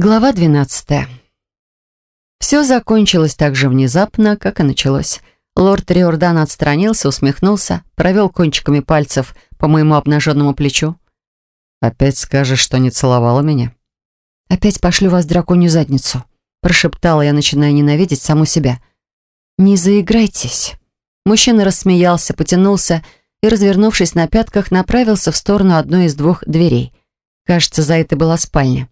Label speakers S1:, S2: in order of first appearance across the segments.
S1: Глава 12. Все закончилось так же внезапно, как и началось. Лорд Риордан отстранился, усмехнулся, провел кончиками пальцев по моему обнаженному плечу. «Опять скажешь, что не целовала меня?» «Опять пошлю вас в драконью задницу», — прошептала я, начиная ненавидеть саму себя. «Не заиграйтесь». Мужчина рассмеялся, потянулся и, развернувшись на пятках, направился в сторону одной из двух дверей. Кажется, за это была спальня.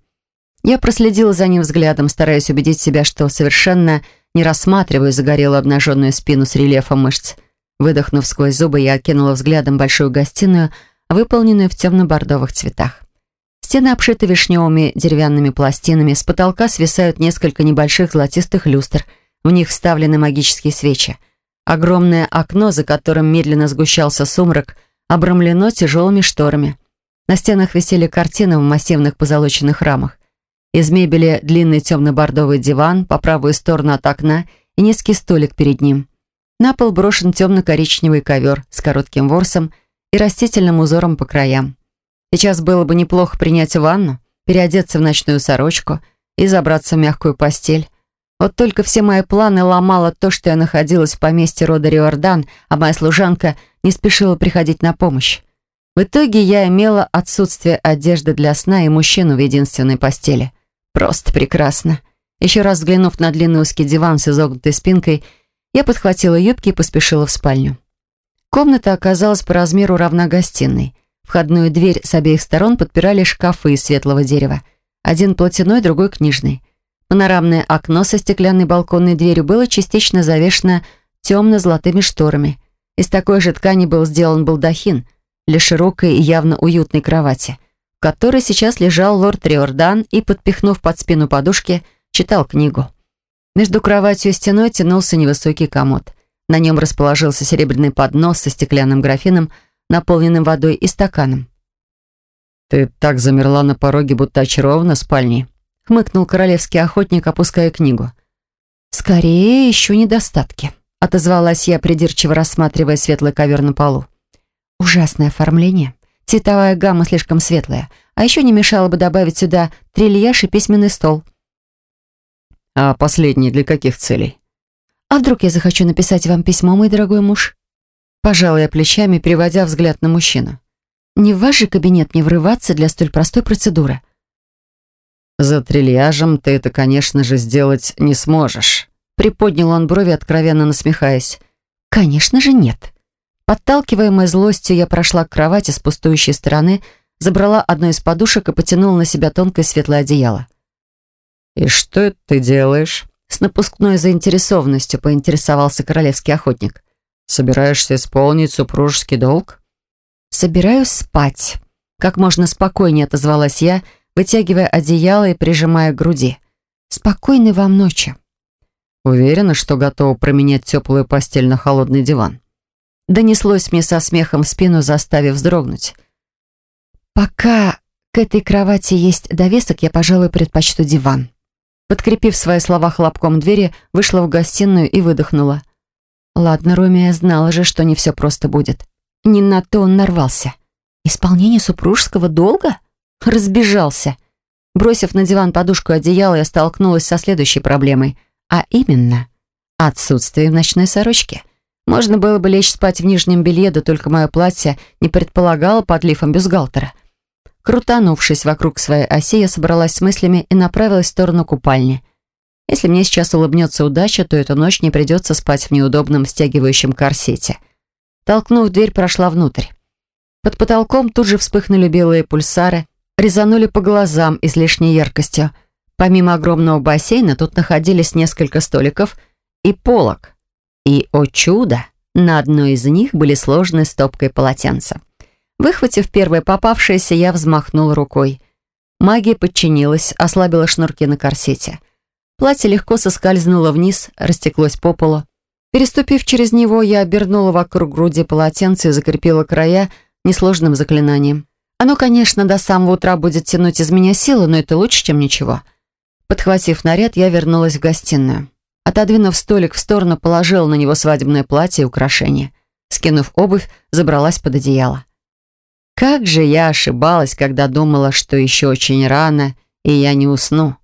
S1: Я проследила за ним взглядом, стараясь убедить себя, что совершенно не рассматриваю загорелую обнаженную спину с рельефом мышц. Выдохнув сквозь зубы, я окинула взглядом большую гостиную, выполненную в темно-бордовых цветах. Стены обшиты вишневыми деревянными пластинами, с потолка свисают несколько небольших золотистых люстр, в них вставлены магические свечи. Огромное окно, за которым медленно сгущался сумрак, обрамлено тяжелыми шторами. На стенах висели картины в массивных позолоченных рамах. Из мебели длинный темно-бордовый диван по правую сторону от окна и низкий столик перед ним. На пол брошен темно-коричневый ковер с коротким ворсом и растительным узором по краям. Сейчас было бы неплохо принять ванну, переодеться в ночную сорочку и забраться в мягкую постель. Вот только все мои планы ломало то, что я находилась в поместье рода Риордан, а моя служанка не спешила приходить на помощь. В итоге я имела отсутствие одежды для сна и мужчину в единственной постели. Просто прекрасно. Еще раз взглянув на длинный узкий диван с изогнутой спинкой, я подхватила юбки и поспешила в спальню. Комната оказалась по размеру равна гостиной. Входную дверь с обеих сторон подпирали шкафы из светлого дерева. Один платяной, другой книжный. Панорамное окно со стеклянной балконной дверью было частично завешено темно-золотыми шторами. Из такой же ткани был сделан балдахин для широкой и явно уютной кровати – в которой сейчас лежал лорд Риордан и, подпихнув под спину подушки, читал книгу. Между кроватью и стеной тянулся невысокий комод. На нем расположился серебряный поднос со стеклянным графином, наполненным водой и стаканом. «Ты так замерла на пороге, будто очарована спальней», — хмыкнул королевский охотник, опуская книгу. «Скорее, еще недостатки», — отозвалась я, придирчиво рассматривая светлый ковер на полу. «Ужасное оформление. Цветовая гамма слишком светлая. А еще не мешало бы добавить сюда трильяж и письменный стол.
S2: А последний для каких целей?
S1: А вдруг я захочу написать вам письмо, мой дорогой муж? Пожала я плечами, переводя взгляд на мужчину. Не в ваш же кабинет не врываться для столь простой процедуры.
S2: За трильяжем ты это, конечно же, сделать не сможешь.
S1: Приподнял он брови, откровенно насмехаясь. Конечно же нет. Подталкиваемая злостью, я прошла к кровати с пустующей стороны, забрала одну из подушек и потянула на себя тонкое светлое одеяло.
S2: «И что это ты делаешь?»
S1: С напускной заинтересованностью поинтересовался королевский охотник.
S2: «Собираешься исполнить супружеский долг?»
S1: «Собираюсь спать», — как можно спокойнее отозвалась я, вытягивая одеяло и прижимая к груди. «Спокойной вам ночи».
S2: «Уверена, что готова променять теплую постель на холодный диван?»
S1: Донеслось мне со смехом в спину, заставив вздрогнуть. «Пока к этой кровати есть довесок, я, пожалуй, предпочту диван». Подкрепив свои слова хлопком двери, вышла в гостиную и выдохнула. Ладно, Румия знала же, что не все просто будет. Не на то он нарвался. Исполнение супружеского долга? Разбежался. Бросив на диван подушку и одеяло, я столкнулась со следующей проблемой, а именно отсутствие в ночной сорочке. Можно было бы лечь спать в нижнем белье, да только мое платье не предполагало подлифом бюстгальтера. Крутанувшись вокруг своей оси, я собралась с мыслями и направилась в сторону купальни. Если мне сейчас улыбнется удача, то эту ночь не придется спать в неудобном стягивающем корсете. Толкнув дверь, прошла внутрь. Под потолком тут же вспыхнули белые пульсары, резанули по глазам излишней яркостью. Помимо огромного бассейна, тут находились несколько столиков и полок. И, о чудо, на одной из них были сложены стопкой полотенца. Выхватив первое попавшееся, я взмахнул рукой. Магия подчинилась, ослабила шнурки на корсете. Платье легко соскользнуло вниз, растеклось по полу. Переступив через него, я обернула вокруг груди полотенце и закрепила края несложным заклинанием. Оно, конечно, до самого утра будет тянуть из меня силы, но это лучше, чем ничего. Подхватив наряд, я вернулась в гостиную. Отодвинув столик в сторону, положила на него свадебное платье и украшения. Скинув обувь, забралась под одеяло. Как же я ошибалась, когда думала, что еще очень рано, и я не усну.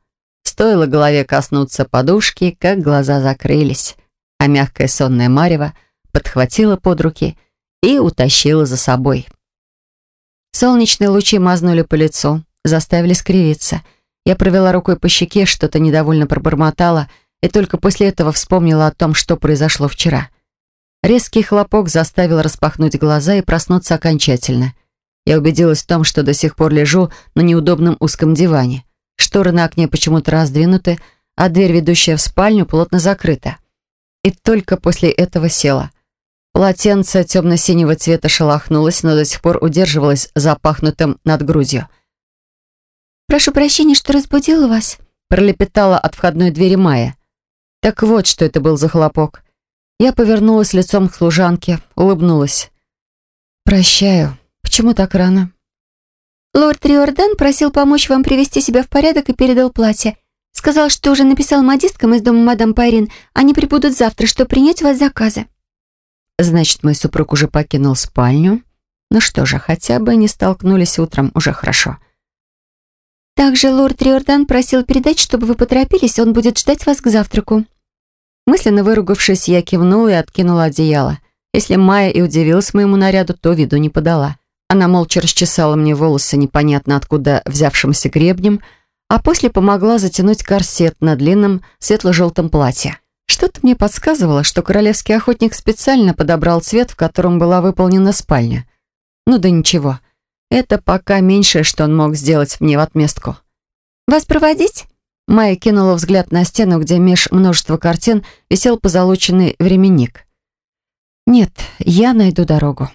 S1: Стоило голове коснуться подушки, как глаза закрылись, а мягкое сонное марево подхватило под руки и утащило за собой. Солнечные лучи мазнули по лицу, заставили скривиться. Я провела рукой по щеке, что-то недовольно пробормотала и только после этого вспомнила о том, что произошло вчера. Резкий хлопок заставил распахнуть глаза и проснуться окончательно. Я убедилась в том, что до сих пор лежу на неудобном узком диване. Шторы на окне почему-то раздвинуты, а дверь, ведущая в спальню, плотно закрыта. И только после этого села. Полотенце темно-синего цвета шелохнулось, но до сих пор удерживалось запахнутым над грудью.
S3: «Прошу прощения, что разбудила вас»,
S1: пролепетала от входной двери Майя. Так вот, что это был за хлопок. Я повернулась лицом к служанке, улыбнулась. «Прощаю. Почему так рано?»
S3: «Лорд Риордан просил помочь вам привести себя в порядок и передал платье. Сказал, что уже написал модисткам из дома мадам Пайрин. Они прибудут завтра, чтобы принять вас заказы».
S1: «Значит, мой супруг уже покинул спальню? Ну что же, хотя бы не столкнулись утром, уже хорошо».
S3: «Также лорд Риордан просил передать, чтобы вы поторопились, он будет ждать вас к завтраку».
S1: Мысленно выругавшись, я кивнула и откинула одеяло. Если Майя и удивилась моему наряду, то виду не подала. Она молча расчесала мне волосы непонятно откуда взявшимся гребнем, а после помогла затянуть корсет на длинном светло-желтом платье. Что-то мне подсказывало, что королевский охотник специально подобрал цвет, в котором была выполнена спальня. Ну да ничего. Это пока меньшее, что он мог сделать мне в отместку.
S3: «Вас проводить?»
S1: Майя кинула взгляд на стену, где меж множества картин висел позолоченный временник. «Нет, я найду дорогу».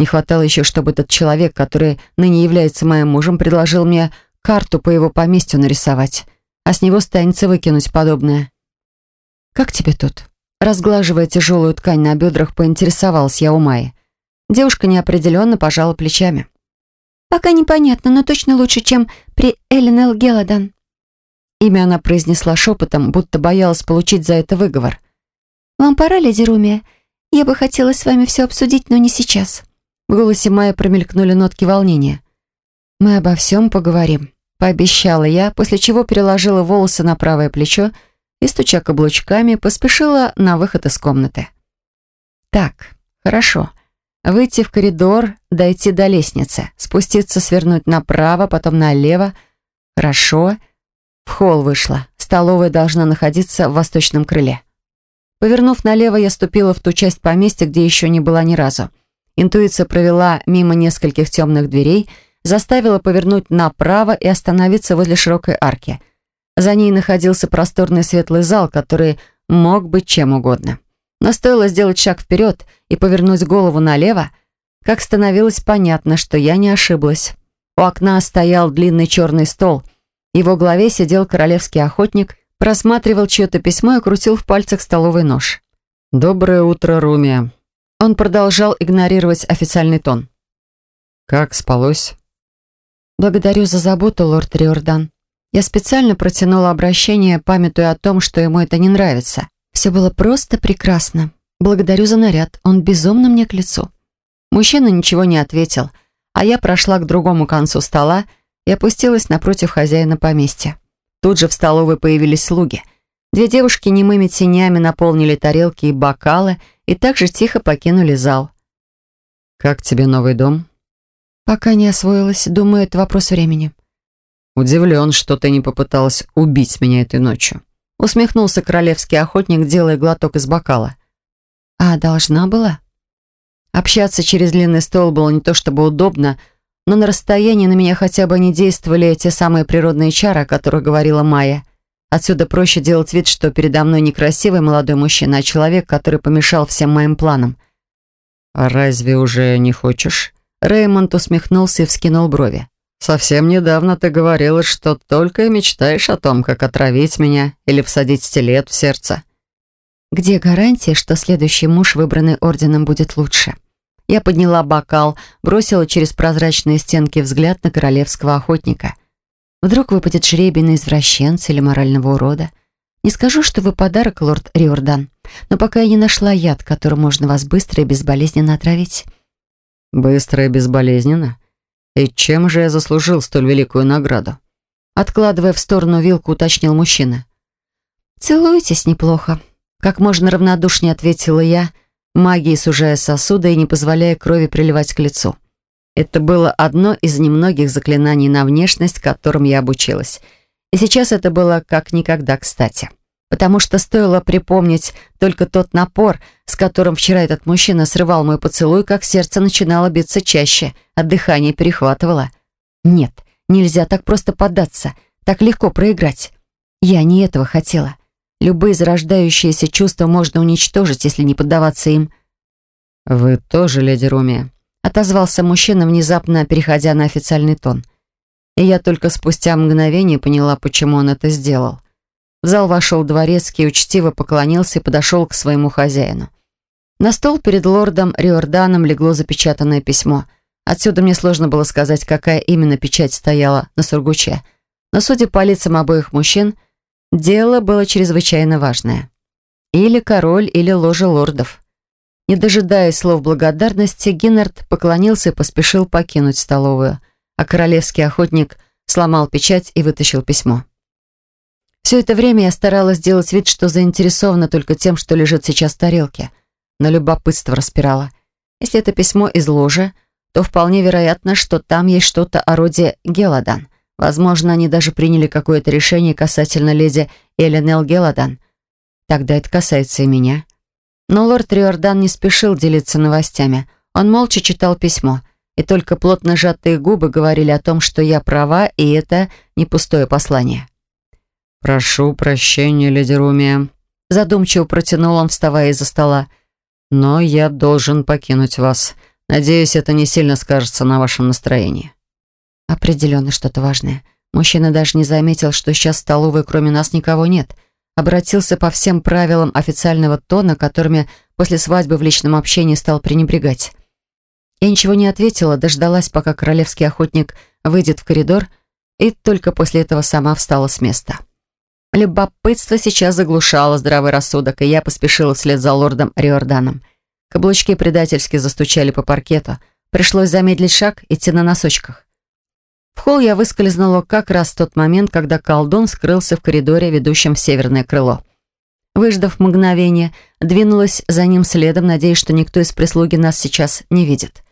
S1: Не хватало еще, чтобы этот человек, который ныне является моим мужем, предложил мне карту по его поместью нарисовать, а с него станется выкинуть подобное. «Как тебе тут?» Разглаживая тяжелую ткань на бедрах, поинтересовалась я у Майи. Девушка неопределенно пожала плечами.
S3: «Пока непонятно, но точно лучше, чем при Эллен Гелладан».
S1: Имя она произнесла шепотом, будто боялась получить за это выговор.
S3: «Вам пора, леди Румия? Я бы хотела с вами все обсудить, но не сейчас».
S1: В голосе Майи промелькнули нотки волнения. «Мы обо всем поговорим», — пообещала я, после чего переложила волосы на правое плечо и, стуча каблучками, поспешила на выход из комнаты. «Так, хорошо. Выйти в коридор, дойти до лестницы, спуститься, свернуть направо, потом налево. Хорошо. В холл вышла. Столовая должна находиться в восточном крыле. Повернув налево, я ступила в ту часть поместья, где еще не была ни разу. Интуиция провела мимо нескольких темных дверей, заставила повернуть направо и остановиться возле широкой арки. За ней находился просторный светлый зал, который мог быть чем угодно. Но стоило сделать шаг вперед и повернуть голову налево, как становилось понятно, что я не ошиблась. У окна стоял длинный черный стол — его главе сидел королевский охотник, просматривал чье-то письмо и крутил в пальцах столовый нож. «Доброе утро, Румия». Он продолжал игнорировать официальный тон. «Как спалось?» «Благодарю за заботу, лорд Риордан. Я специально протянула обращение, памятуя о том, что ему это не нравится. Все было просто прекрасно. Благодарю за наряд, он безумно мне к лицу». Мужчина ничего не ответил, а я прошла к другому концу стола и опустилась напротив хозяина поместья. Тут же в столовой появились слуги. Две девушки немыми тенями наполнили тарелки и бокалы и также тихо покинули зал. «Как тебе новый дом?» «Пока не освоилась. Думаю, это вопрос времени». «Удивлен, что ты не попыталась убить меня этой ночью», усмехнулся королевский охотник, делая глоток из бокала. «А должна была?» Общаться через длинный стол было не то чтобы удобно, но на расстоянии на меня хотя бы не действовали те самые природные чары, о которых говорила Майя. Отсюда проще делать вид, что передо мной не красивый молодой мужчина, а человек, который помешал всем моим планам. «А разве уже не хочешь?» Реймонд усмехнулся и вскинул брови. «Совсем недавно ты говорила, что только и мечтаешь о том, как отравить меня или всадить стилет в сердце». «Где гарантия, что следующий муж, выбранный орденом, будет лучше?» Я подняла бокал, бросила через прозрачные стенки взгляд на королевского охотника. Вдруг выпадет жребий на извращенца или морального урода. Не скажу, что вы подарок, лорд Риордан, но пока я не нашла яд, которым можно вас быстро и безболезненно отравить. Быстро и безболезненно? И чем же я заслужил столь великую награду? Откладывая в сторону вилку, уточнил мужчина.
S3: «Целуетесь неплохо», —
S1: как можно равнодушнее ответила я, магией сужая сосуды и не позволяя крови приливать к лицу. Это было одно из немногих заклинаний на внешность, которым я обучилась. И сейчас это было как никогда кстати. Потому что стоило припомнить только тот напор, с которым вчера этот мужчина срывал мой поцелуй, как сердце начинало биться чаще, а дыхание перехватывало. Нет, нельзя так просто поддаться, так легко проиграть. Я не этого хотела. Любые зарождающиеся чувства можно уничтожить, если не поддаваться им.
S2: «Вы тоже, леди Румия?»
S1: отозвался мужчина, внезапно переходя на официальный тон. И я только спустя мгновение поняла, почему он это сделал. В зал вошел дворецкий, учтиво поклонился и подошел к своему хозяину. На стол перед лордом Риорданом легло запечатанное письмо. Отсюда мне сложно было сказать, какая именно печать стояла на сургуче. Но, судя по лицам обоих мужчин, дело было чрезвычайно важное. Или король, или ложа лордов. Не дожидаясь слов благодарности, Гиннард поклонился и поспешил покинуть столовую, а королевский охотник сломал печать и вытащил письмо. Все это время я старалась сделать вид, что заинтересована только тем, что лежит сейчас в тарелке, но любопытство распирало. Если это письмо из ложи, то вполне вероятно, что там есть что-то о роде Геладан. Возможно, они даже приняли какое-то решение касательно леди Эленел Геладан. Тогда это касается и меня. Но лорд Риордан не спешил делиться новостями. Он молча читал письмо, и только плотно сжатые губы говорили о том, что я права, и это не пустое послание.
S2: «Прошу прощения, леди Румия», —
S1: задумчиво протянул он, вставая из-за стола.
S2: «Но я должен покинуть вас. Надеюсь, это не сильно скажется на вашем настроении».
S1: «Определенно что-то важное. Мужчина даже не заметил, что сейчас в столовой кроме нас никого нет обратился по всем правилам официального тона, которыми после свадьбы в личном общении стал пренебрегать. Я ничего не ответила, дождалась, пока королевский охотник выйдет в коридор, и только после этого сама встала с места. Любопытство сейчас заглушало здравый рассудок, и я поспешила вслед за лордом Риорданом. Каблучки предательски застучали по паркету. Пришлось замедлить шаг, идти на носочках. В холл я выскользнула как раз в тот момент, когда колдун скрылся в коридоре, ведущем в северное крыло. Выждав мгновение, двинулась за ним следом, надеясь, что никто из прислуги нас сейчас не видит.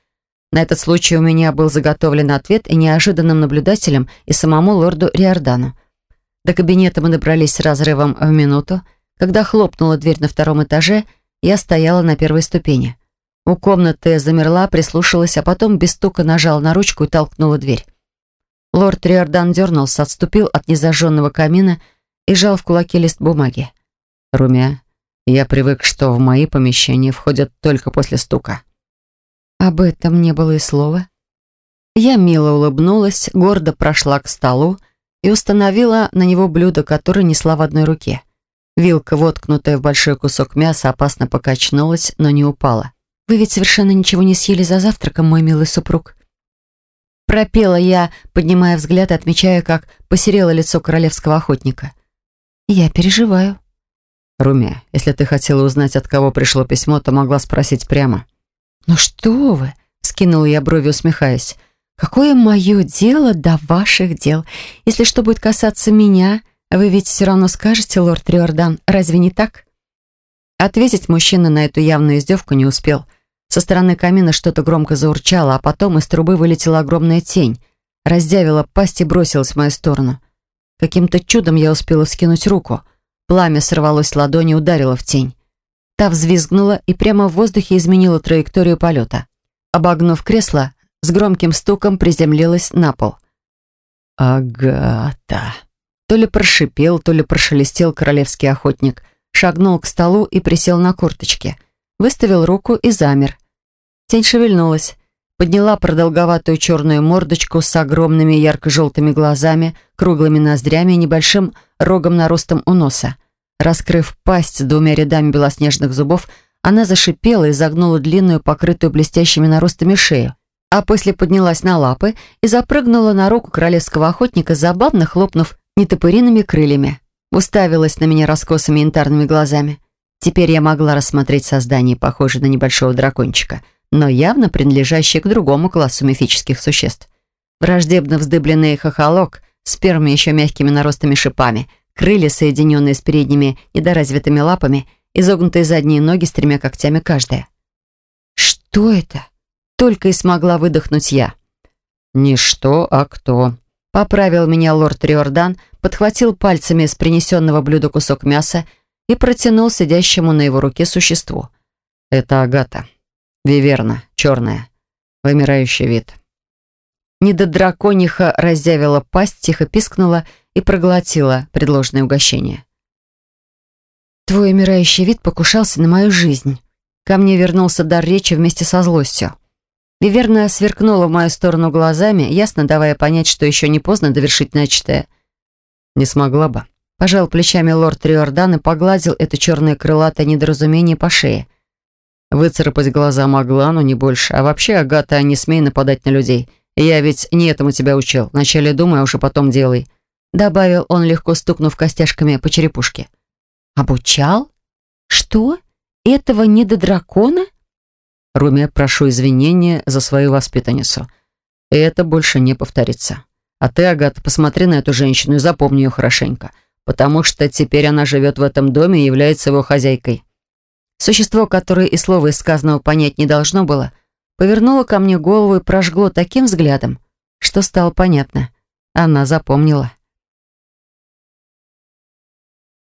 S1: На этот случай у меня был заготовлен ответ и неожиданным наблюдателем, и самому лорду Риордану. До кабинета мы добрались с разрывом в минуту. Когда хлопнула дверь на втором этаже, я стояла на первой ступени. У комнаты замерла, прислушалась, а потом без стука нажала на ручку и толкнула дверь. Лорд Риордан дернулся, отступил от незажженного камина и жал в кулаке лист бумаги.
S2: «Румя, я привык, что в мои помещения входят только после стука».
S1: Об этом не было и слова. Я мило улыбнулась, гордо прошла к столу и установила на него блюдо, которое несла в одной руке. Вилка, воткнутая в большой кусок мяса, опасно покачнулась, но не упала. «Вы ведь совершенно ничего не съели за завтраком, мой милый супруг?» Пропела я, поднимая взгляд и отмечая, как посерело лицо королевского охотника. «Я переживаю».
S2: «Руми, если ты хотела узнать, от кого пришло письмо, то могла спросить прямо».
S1: «Ну что вы?» — скинула я брови, усмехаясь. «Какое мое дело до ваших дел? Если что будет касаться меня, вы ведь все равно скажете, лорд Риордан, разве не так?» Ответить мужчина на эту явную издевку не успел. Со стороны камина что-то громко заурчало, а потом из трубы вылетела огромная тень, раздявила пасть и бросилась в мою сторону. Каким-то чудом я успела вскинуть руку. Пламя сорвалось с ладони и ударило в тень. Та взвизгнула и прямо в воздухе изменила траекторию полета. Обогнув кресло, с громким стуком приземлилась на пол.
S2: «Агата!»
S1: То ли прошипел, то ли прошелестел королевский охотник, шагнул к столу и присел на корточки. Выставил руку и замер. Тень шевельнулась, подняла продолговатую черную мордочку с огромными ярко-желтыми глазами, круглыми ноздрями и небольшим рогом-наростом у носа. Раскрыв пасть с двумя рядами белоснежных зубов, она зашипела и загнула длинную, покрытую блестящими наростами шею, а после поднялась на лапы и запрыгнула на руку королевского охотника, забавно хлопнув нетопыриными крыльями. Уставилась на меня раскосыми янтарными глазами. Теперь я могла рассмотреть создание, похожее на небольшого дракончика — но явно принадлежащие к другому классу мифических существ. Враждебно вздыбленный хохолок с первыми еще мягкими наростами шипами, крылья, соединенные с передними недоразвитыми лапами, изогнутые задние ноги с тремя когтями каждая. «Что это?» Только и смогла выдохнуть я.
S2: «Не что, а кто», — поправил меня лорд Риордан, подхватил пальцами с принесенного блюда кусок мяса и протянул сидящему на его руке существу. «Это Агата. Виверна, черная. Вымирающий вид».
S1: Недодракониха разъявила пасть, тихо пискнула и проглотила предложенное угощение. «Твой умирающий вид покушался на мою жизнь». Ко мне вернулся дар речи вместе со злостью. Виверна сверкнула в мою сторону глазами, ясно давая понять, что еще не поздно довершить начатое.
S2: «Не смогла бы».
S1: Пожал плечами лорд Риордан и погладил это черное крылатое недоразумение по шее.
S2: Выцарапать глаза могла, но не больше. А вообще, Агата, не смей нападать на людей. Я ведь не этому тебя учил. Вначале думай, а уже потом делай.
S1: Добавил он, легко стукнув костяшками по черепушке. Обучал? Что? Этого не до дракона?
S2: Руми, прошу извинения за свою воспитанницу. И это больше не повторится. А ты, Агата, посмотри на эту женщину и запомни ее хорошенько, потому что теперь она живет в этом доме и является его хозяйкой.
S1: Существо, которое и слова из сказанного понять не должно было, повернуло ко мне голову и прожгло таким взглядом, что стало понятно. Она запомнила.